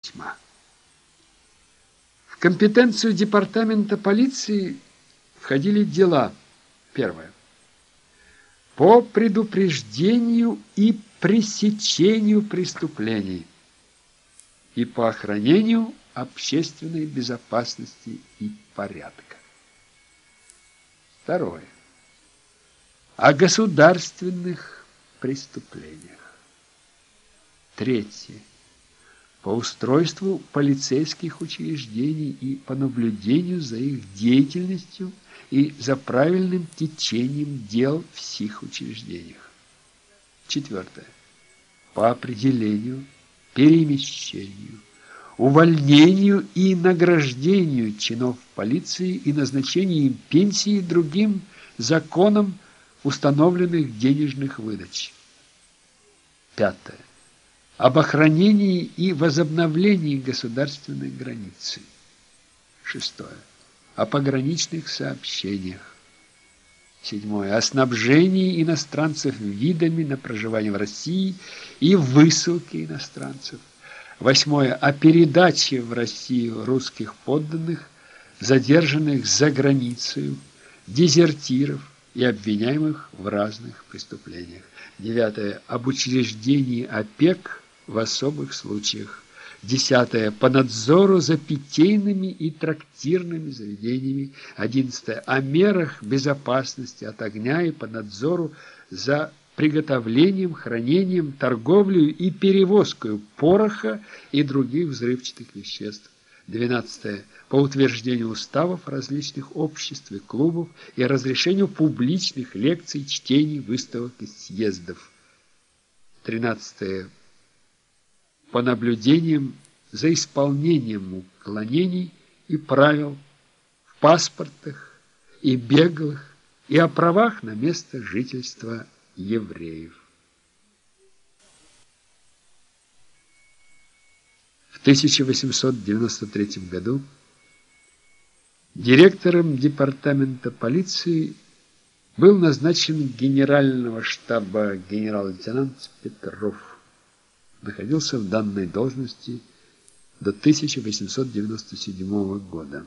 письма. В компетенцию департамента полиции входили дела. Первое. По предупреждению и пресечению преступлений и по охранению общественной безопасности и порядка. Второе. О государственных преступлениях. Третье по устройству полицейских учреждений и по наблюдению за их деятельностью и за правильным течением дел в сих учреждениях. Четвертое. По определению, перемещению, увольнению и награждению чинов полиции и назначению им пенсии другим законом установленных денежных выдач. Пятое об охранении и возобновлении государственной границы. Шестое. О пограничных сообщениях. Седьмое. О снабжении иностранцев видами на проживание в России и высылке иностранцев. Восьмое. О передаче в Россию русских подданных, задержанных за границей, дезертиров и обвиняемых в разных преступлениях. Девятое. Об учреждении ОПЕК в особых случаях. Десятое. По надзору за питейными и трактирными заведениями. Одиннадцатое. О мерах безопасности от огня и по надзору за приготовлением, хранением, торговлей и перевозкой пороха и других взрывчатых веществ. 12. По утверждению уставов различных обществ и клубов и разрешению публичных лекций, чтений, выставок и съездов. 13 по наблюдениям за исполнением уклонений и правил в паспортах и беглых и о правах на место жительства евреев. В 1893 году директором департамента полиции был назначен генерального штаба генерал-лейтенант Петров находился в данной должности до 1897 года.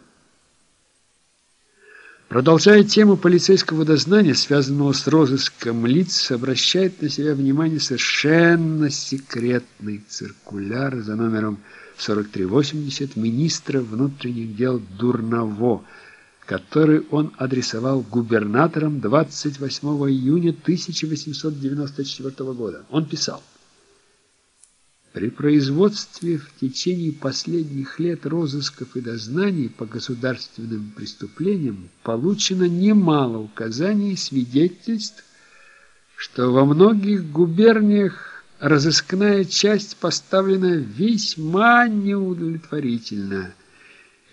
Продолжая тему полицейского дознания, связанного с розыском лиц, обращает на себя внимание совершенно секретный циркуляр за номером 4380 министра внутренних дел Дурново, который он адресовал губернаторам 28 июня 1894 года. Он писал при производстве в течение последних лет розысков и дознаний по государственным преступлениям получено немало указаний и свидетельств, что во многих губерниях разыскная часть поставлена весьма неудовлетворительно,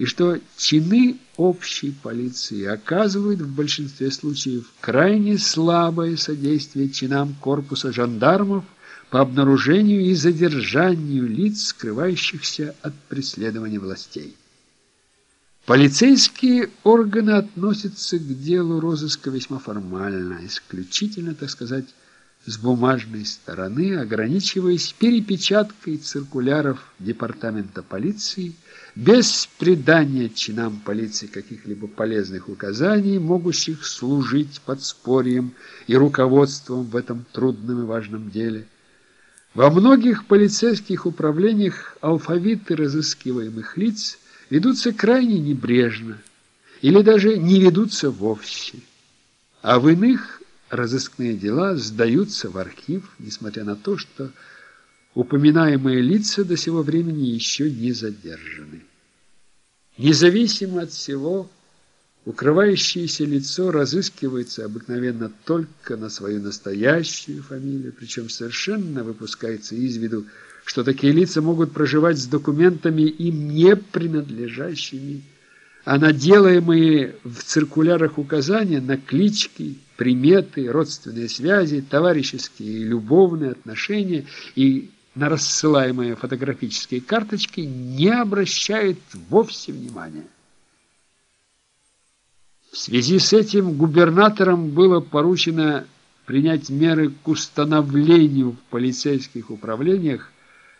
и что чины общей полиции оказывают в большинстве случаев крайне слабое содействие чинам корпуса жандармов по обнаружению и задержанию лиц, скрывающихся от преследования властей. Полицейские органы относятся к делу розыска весьма формально, исключительно, так сказать, с бумажной стороны, ограничиваясь перепечаткой циркуляров Департамента полиции, без придания чинам полиции каких-либо полезных указаний, могущих служить подспорьем и руководством в этом трудном и важном деле – во многих полицейских управлениях алфавиты разыскиваемых лиц ведутся крайне небрежно или даже не ведутся вовсе, а в иных разыскные дела сдаются в архив, несмотря на то, что упоминаемые лица до сего времени еще не задержаны. Независимо от всего, Укрывающееся лицо разыскивается обыкновенно только на свою настоящую фамилию, причем совершенно выпускается из виду, что такие лица могут проживать с документами им не принадлежащими, а наделаемые в циркулярах указания на клички, приметы, родственные связи, товарищеские и любовные отношения и на рассылаемые фотографические карточки не обращают вовсе внимания. В связи с этим губернаторам было поручено принять меры к установлению в полицейских управлениях